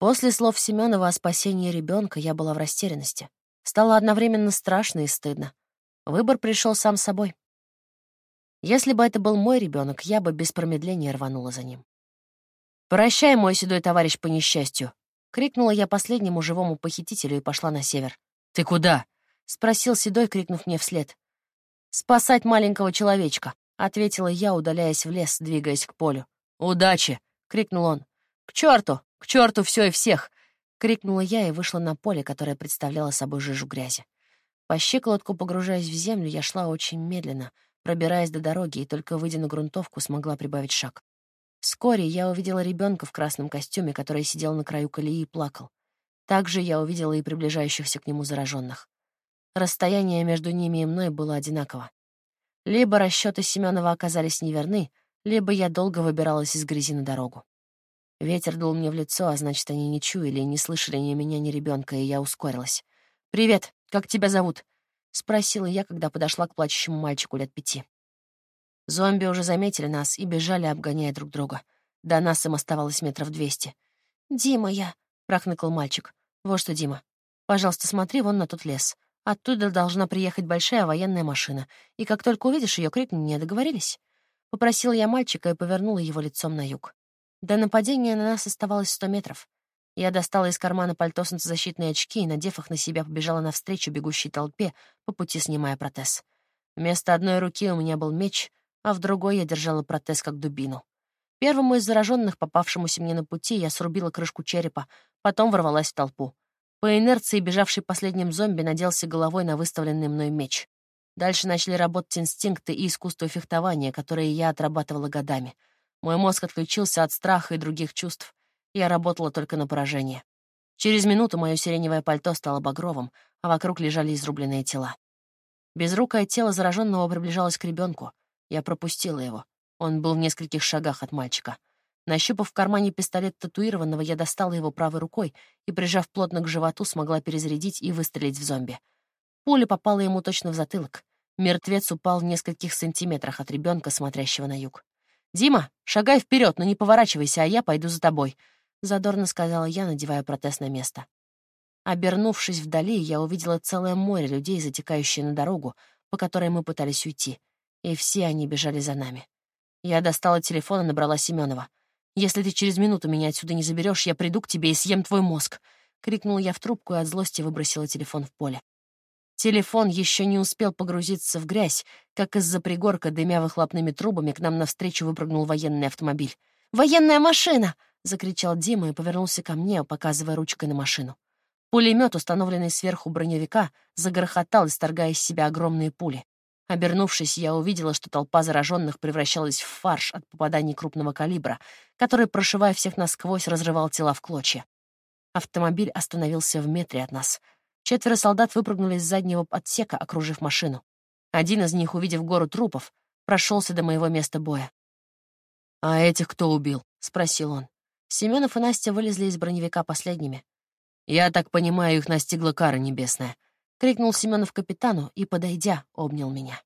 После слов Семенова о спасении ребенка я была в растерянности. Стало одновременно страшно и стыдно. Выбор пришел сам собой. Если бы это был мой ребенок, я бы без промедления рванула за ним. «Прощай, мой седой товарищ по несчастью!» — крикнула я последнему живому похитителю и пошла на север. «Ты куда?» — спросил седой, крикнув мне вслед. «Спасать маленького человечка», — ответила я, удаляясь в лес, двигаясь к полю. «Удачи!» — крикнул он. «К черту! К черту все и всех!» — крикнула я и вышла на поле, которое представляло собой жижу грязи. По щиколотку, погружаясь в землю, я шла очень медленно, пробираясь до дороги, и только выйдя на грунтовку, смогла прибавить шаг. Вскоре я увидела ребенка в красном костюме, который сидел на краю колеи и плакал. Также я увидела и приближающихся к нему зараженных. Расстояние между ними и мной было одинаково. Либо расчеты Семенова оказались неверны, либо я долго выбиралась из грязи на дорогу. Ветер дул мне в лицо, а значит, они не чуяли не слышали ни меня, ни ребенка, и я ускорилась. «Привет, как тебя зовут?» — спросила я, когда подошла к плачущему мальчику лет пяти. Зомби уже заметили нас и бежали, обгоняя друг друга. До нас им оставалось метров двести. «Дима я», — прохныкал мальчик. «Вот что, Дима. Пожалуйста, смотри вон на тот лес. Оттуда должна приехать большая военная машина, и как только увидишь ее, крикни мне, договорились?» Попросила я мальчика и повернула его лицом на юг. До нападения на нас оставалось сто метров. Я достала из кармана пальто солнцезащитные очки и, надев их на себя, побежала навстречу бегущей толпе, по пути снимая протез. Вместо одной руки у меня был меч, а в другой я держала протез как дубину. Первому из зараженных, попавшемуся мне на пути, я срубила крышку черепа, потом ворвалась в толпу. По инерции бежавший последним зомби наделся головой на выставленный мной меч. Дальше начали работать инстинкты и искусство фехтования, которые я отрабатывала годами. Мой мозг отключился от страха и других чувств. Я работала только на поражение. Через минуту мое сиреневое пальто стало багровым, а вокруг лежали изрубленные тела. Безрукое тело зараженного приближалось к ребенку. Я пропустила его. Он был в нескольких шагах от мальчика. Нащупав в кармане пистолет татуированного, я достала его правой рукой и, прижав плотно к животу, смогла перезарядить и выстрелить в зомби. Пуля попала ему точно в затылок. Мертвец упал в нескольких сантиметрах от ребенка, смотрящего на юг. «Дима, шагай вперед, но не поворачивайся, а я пойду за тобой», — задорно сказала я, надевая протез на место. Обернувшись вдали, я увидела целое море людей, затекающее на дорогу, по которой мы пытались уйти, и все они бежали за нами. Я достала телефон и набрала Семенова. «Если ты через минуту меня отсюда не заберешь, я приду к тебе и съем твой мозг!» — крикнула я в трубку и от злости выбросила телефон в поле. Телефон еще не успел погрузиться в грязь, как из-за пригорка, дымя выхлопными трубами, к нам навстречу выпрыгнул военный автомобиль. «Военная машина!» — закричал Дима и повернулся ко мне, показывая ручкой на машину. Пулемет, установленный сверху броневика, загрохотал, исторгая из себя огромные пули. Обернувшись, я увидела, что толпа зараженных превращалась в фарш от попаданий крупного калибра, который, прошивая всех насквозь, разрывал тела в клочья. Автомобиль остановился в метре от нас. Четверо солдат выпрыгнули из заднего отсека, окружив машину. Один из них, увидев гору трупов, прошелся до моего места боя. «А этих кто убил?» — спросил он. Семенов и Настя вылезли из броневика последними. «Я так понимаю, их настигла кара небесная», — крикнул Семенов капитану и, подойдя, обнял меня.